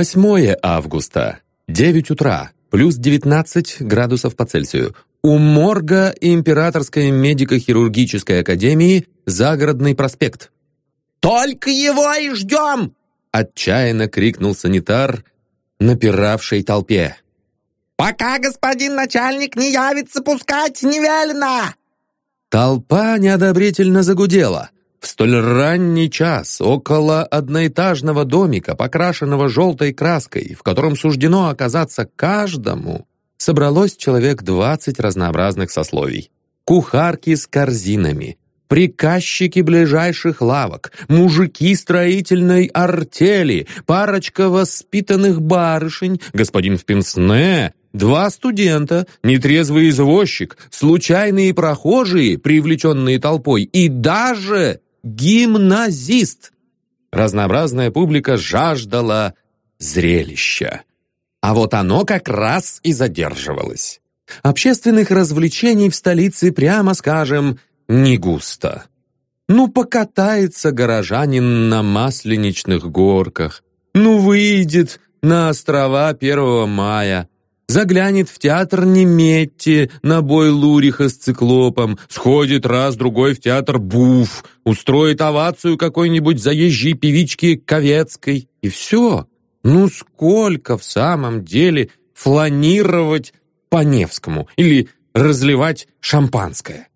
8 августа, 9 утра, плюс 19 градусов по Цельсию. У морга Императорской медико-хирургической академии Загородный проспект. «Только его и ждем!» Отчаянно крикнул санитар, напиравшей толпе. «Пока господин начальник не явится, пускать не велено!» Толпа неодобрительно загудела. В столь ранний час около одноэтажного домика, покрашенного желтой краской, в котором суждено оказаться каждому, собралось человек двадцать разнообразных сословий. Кухарки с корзинами, приказчики ближайших лавок, мужики строительной артели, парочка воспитанных барышень, господин в пенсне, два студента, нетрезвый извозчик, случайные прохожие, привлеченные толпой, и даже гимназист. Разнообразная публика жаждала зрелища. А вот оно как раз и задерживалось. Общественных развлечений в столице, прямо скажем, не густо. Ну, покатается горожанин на масленичных горках, ну, выйдет на острова 1 мая, заглянет в театр Неметти на бой Луриха с циклопом, сходит раз-другой в театр Буф, устроит овацию какой-нибудь заезжей певички Ковецкой, и все. Ну сколько в самом деле фланировать по Невскому или разливать шампанское?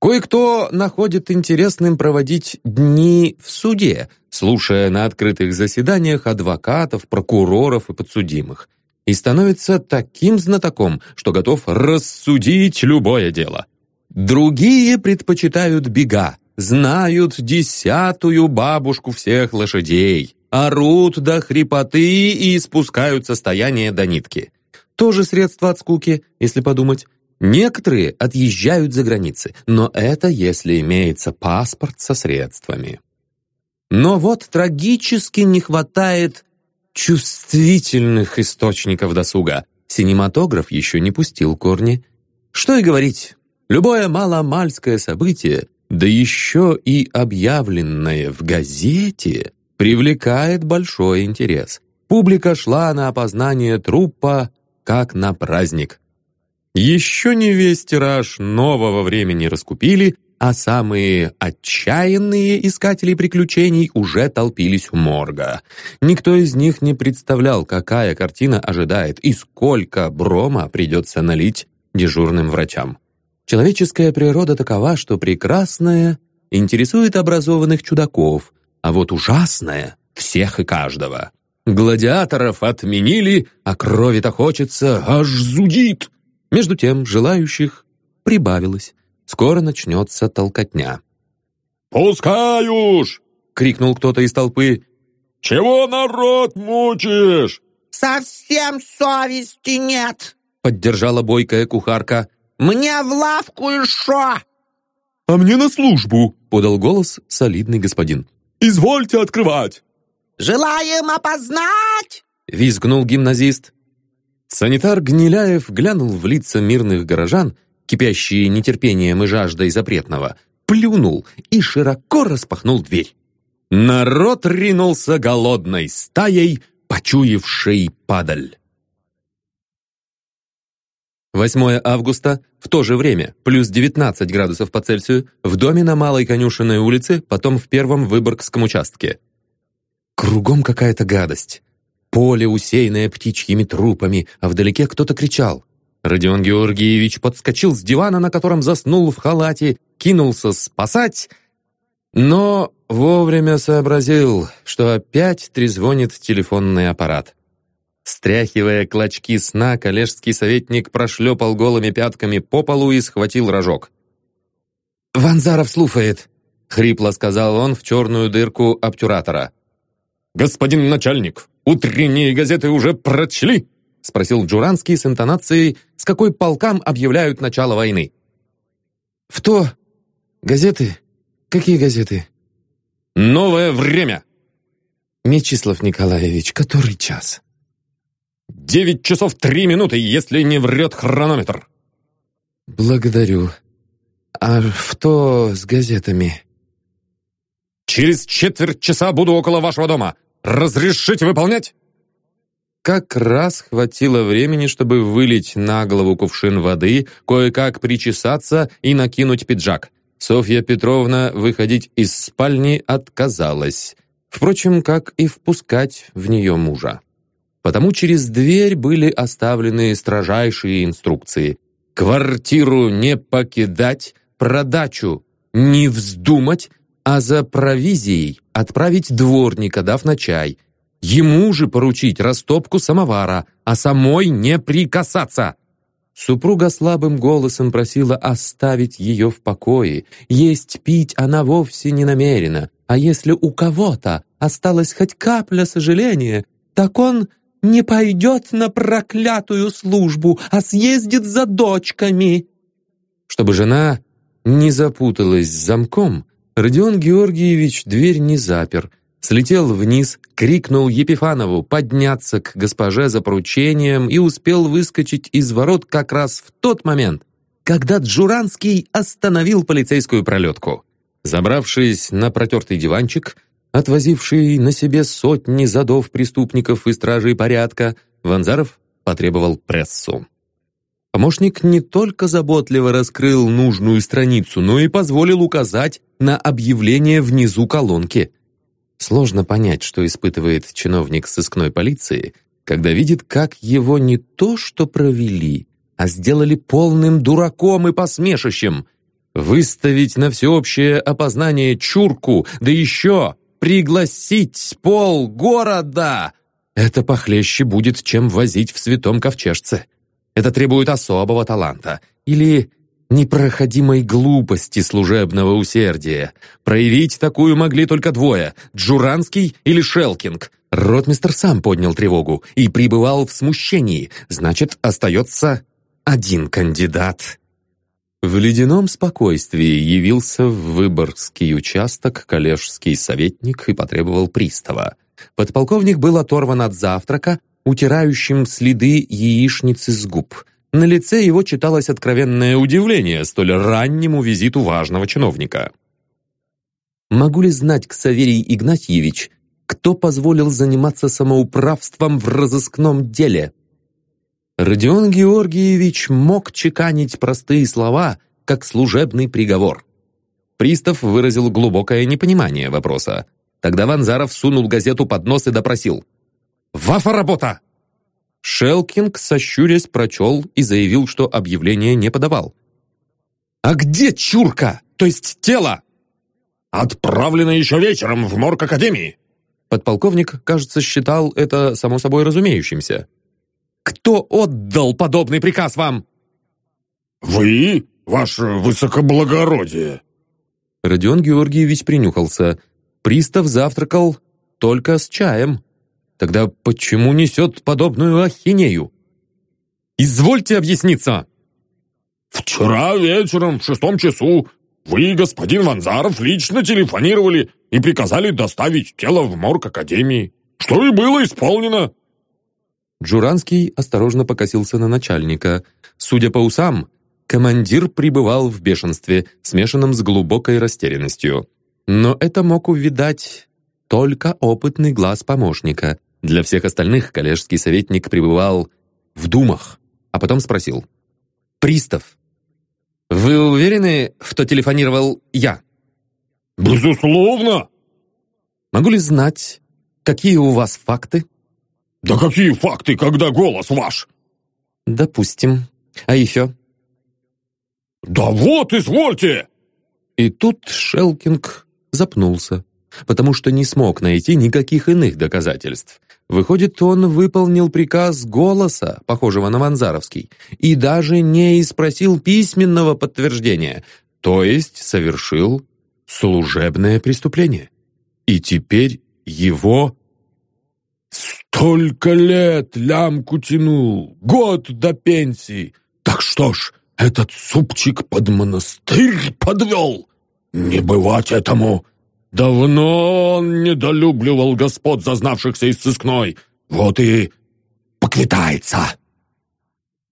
Кое-кто находит интересным проводить дни в суде, слушая на открытых заседаниях адвокатов, прокуроров и подсудимых – и становится таким знатоком, что готов рассудить любое дело. Другие предпочитают бега, знают десятую бабушку всех лошадей, орут до хрипоты и спускают состояние до нитки. Тоже средство от скуки, если подумать. Некоторые отъезжают за границы, но это если имеется паспорт со средствами. Но вот трагически не хватает чувствительных источников досуга. Синематограф еще не пустил корни. Что и говорить, любое маломальское событие, да еще и объявленное в газете, привлекает большой интерес. Публика шла на опознание трупа, как на праздник. Еще не весь тираж нового времени раскупили, а самые отчаянные искатели приключений уже толпились у морга. Никто из них не представлял, какая картина ожидает и сколько брома придется налить дежурным врачам. Человеческая природа такова, что прекрасное интересует образованных чудаков, а вот ужасное — всех и каждого. Гладиаторов отменили, а крови-то хочется, аж зудит. Между тем желающих прибавилось. Скоро начнется толкотня. «Пускай уж!» — крикнул кто-то из толпы. «Чего народ мучишь?» «Совсем совести нет!» — поддержала бойкая кухарка. «Мне в лавку и шо!» «А мне на службу!» — подал голос солидный господин. «Извольте открывать!» «Желаем опознать!» — визгнул гимназист. Санитар Гниляев глянул в лица мирных горожан кипящие нетерпением и жаждой запретного, плюнул и широко распахнул дверь. Народ ринулся голодной стаей, почуявшей падаль. 8 августа, в то же время, плюс 19 градусов по Цельсию, в доме на Малой Конюшенной улице, потом в первом Выборгском участке. Кругом какая-то гадость. Поле, усеянное птичьими трупами, а вдалеке кто-то кричал. Родион Георгиевич подскочил с дивана, на котором заснул в халате, кинулся спасать, но вовремя сообразил, что опять трезвонит телефонный аппарат. Стряхивая клочки сна, коллежский советник прошлепал голыми пятками по полу и схватил рожок. «Ванзаров слухает», — хрипло сказал он в черную дырку обтюратора. «Господин начальник, утренние газеты уже прочли?» — спросил Джуранский с интонацией, с какой полкам объявляют начало войны. «В то. Газеты? Какие газеты?» «Новое время!» «Мечислав Николаевич, который час?» «Девять часов три минуты, если не врет хронометр!» «Благодарю. А в то с газетами?» «Через четверть часа буду около вашего дома. Разрешите выполнять?» Как раз хватило времени, чтобы вылить на голову кувшин воды, кое-как причесаться и накинуть пиджак. Софья Петровна выходить из спальни отказалась. Впрочем, как и впускать в нее мужа. Потому через дверь были оставлены строжайшие инструкции. Квартиру не покидать, продачу не вздумать, а за провизией отправить дворника, дав на чай. Ему же поручить растопку самовара, а самой не прикасаться. Супруга слабым голосом просила оставить ее в покое. Есть пить она вовсе не намерена. А если у кого-то осталась хоть капля сожаления, так он не пойдет на проклятую службу, а съездит за дочками. Чтобы жена не запуталась с замком, Родион Георгиевич дверь не запер, слетел вниз, крикнул Епифанову подняться к госпоже за поручением и успел выскочить из ворот как раз в тот момент, когда Джуранский остановил полицейскую пролетку. Забравшись на протертый диванчик, отвозивший на себе сотни задов преступников и стражей порядка, Ванзаров потребовал прессу. Помощник не только заботливо раскрыл нужную страницу, но и позволил указать на объявление внизу колонки. Сложно понять, что испытывает чиновник сыскной полиции, когда видит, как его не то что провели, а сделали полным дураком и посмешищем. Выставить на всеобщее опознание чурку, да еще пригласить пол города! Это похлеще будет, чем возить в святом ковчежце. Это требует особого таланта или непроходимой глупости служебного усердия. Проявить такую могли только двое – Джуранский или Шелкинг. Ротмистер сам поднял тревогу и пребывал в смущении, значит, остается один кандидат. В ледяном спокойствии явился в Выборгский участок коллежский советник и потребовал пристава. Подполковник был оторван от завтрака, утирающим следы яичницы с губ. На лице его читалось откровенное удивление столь раннему визиту важного чиновника. «Могу ли знать, Ксаверий Игнатьевич, кто позволил заниматься самоуправством в разыскном деле?» Родион Георгиевич мог чеканить простые слова, как служебный приговор. Пристав выразил глубокое непонимание вопроса. Тогда Ванзаров сунул газету под нос и допросил. Вафа работа!» Шелкинг, сощурясь, прочел и заявил, что объявление не подавал. «А где чурка? То есть тело?» «Отправлено еще вечером в морг Академии». Подполковник, кажется, считал это само собой разумеющимся. «Кто отдал подобный приказ вам?» «Вы, ваше высокоблагородие». Родион Георгиевич принюхался. Пристав завтракал только с чаем. Тогда почему несет подобную ахинею? Извольте объясниться!» «Вчера вечером в шестом часу вы, господин Ванзаров, лично телефонировали и приказали доставить тело в морг Академии, что и было исполнено». Джуранский осторожно покосился на начальника. Судя по усам, командир пребывал в бешенстве, смешанном с глубокой растерянностью. Но это мог увидать только опытный глаз помощника. Для всех остальных коллежский советник пребывал в думах, а потом спросил. «Пристав, вы уверены, что телефонировал я?» «Безусловно!» «Могу ли знать, какие у вас факты?» «Да какие факты, когда голос ваш?» «Допустим. А еще?» «Да вот, извольте!» И тут Шелкинг запнулся, потому что не смог найти никаких иных доказательств. Выходит, он выполнил приказ голоса, похожего на Ванзаровский, и даже не испросил письменного подтверждения, то есть совершил служебное преступление. И теперь его... «Столько лет лямку тянул, год до пенсии. Так что ж, этот супчик под монастырь подвел? Не бывать этому!» Давно он недолюбливал господ, зазнавшихся из сыскной. Вот и поквитается.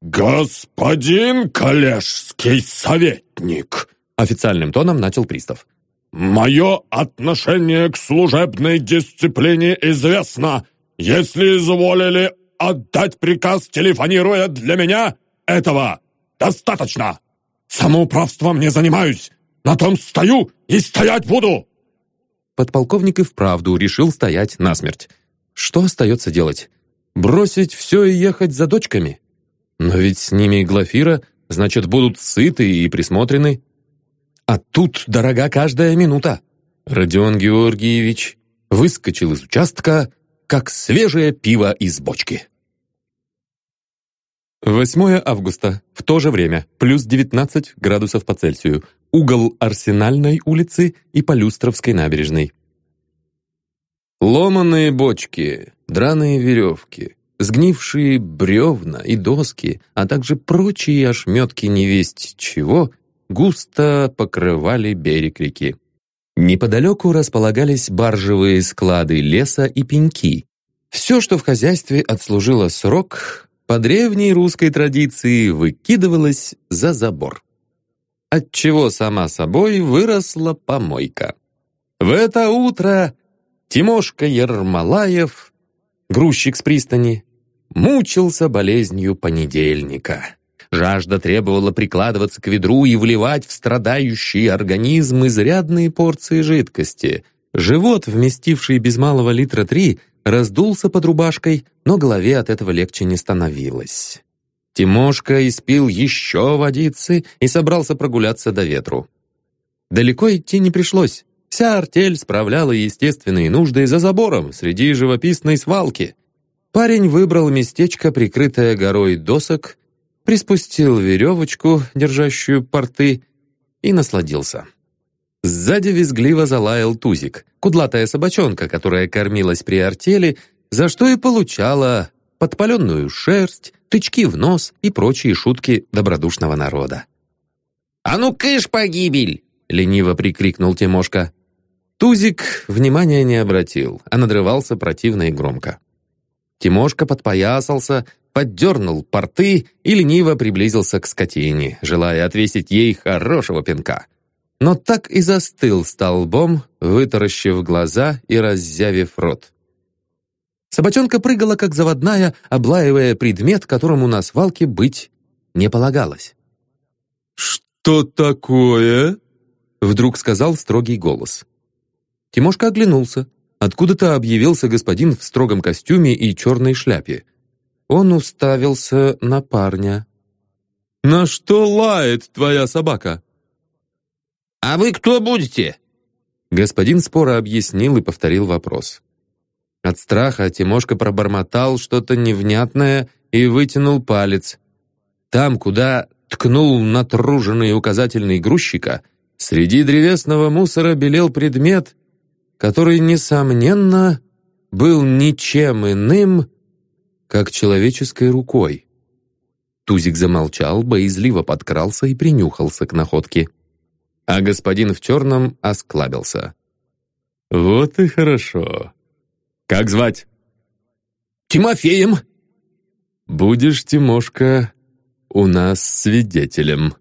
«Господин коллежский советник!» Официальным тоном начал пристав. «Мое отношение к служебной дисциплине известно. Если изволили отдать приказ, телефонируя для меня, этого достаточно. Самоуправством не занимаюсь, на том стою и стоять буду!» Подполковник и вправду решил стоять насмерть. Что остается делать? Бросить все и ехать за дочками? Но ведь с ними Глафира, значит, будут сыты и присмотрены. А тут дорога каждая минута. Родион Георгиевич выскочил из участка, как свежее пиво из бочки. 8 августа, в то же время, плюс 19 градусов по Цельсию, угол Арсенальной улицы и Полюстровской набережной. Ломаные бочки, драные веревки, сгнившие бревна и доски, а также прочие ошметки невесть чего, густо покрывали берег реки. Неподалеку располагались баржевые склады леса и пеньки. Все, что в хозяйстве отслужило срок, по древней русской традиции выкидывалось за забор. Отчего сама собой выросла помойка. В это утро Тимошка Ермолаев, грузчик с пристани, мучился болезнью понедельника. Жажда требовала прикладываться к ведру и вливать в страдающий организм изрядные порции жидкости. Живот, вместивший без малого литра три, раздулся под рубашкой, но голове от этого легче не становилось. Тимошка испил еще водицы и собрался прогуляться до ветру. Далеко идти не пришлось. Вся артель справляла естественные нужды за забором, среди живописной свалки. Парень выбрал местечко, прикрытое горой досок, приспустил веревочку, держащую порты, и насладился. Сзади визгливо залаял Тузик, кудлатая собачонка, которая кормилась при артели, за что и получала подпаленную шерсть, тычки в нос и прочие шутки добродушного народа. «А ну кыш, погибель!» — лениво прикрикнул Тимошка. Тузик внимания не обратил, а надрывался противно и громко. Тимошка подпоясался, поддернул порты и лениво приблизился к скотине, желая отвесить ей хорошего пинка. Но так и застыл столбом, вытаращив глаза и раззявив рот. Собачонка прыгала, как заводная, облаивая предмет, которому на свалке быть не полагалось. «Что такое?» — вдруг сказал строгий голос. Тимошка оглянулся. Откуда-то объявился господин в строгом костюме и черной шляпе. Он уставился на парня. «На что лает твоя собака?» «А вы кто будете?» Господин споро объяснил и повторил вопрос. От страха Тимошка пробормотал что-то невнятное и вытянул палец. Там, куда ткнул натруженный указательный грузчика, среди древесного мусора белел предмет, который, несомненно, был ничем иным, как человеческой рукой. Тузик замолчал, боязливо подкрался и принюхался к находке. А господин в черном осклабился. «Вот и хорошо. Как звать?» «Тимофеем». «Будешь, Тимошка, у нас свидетелем».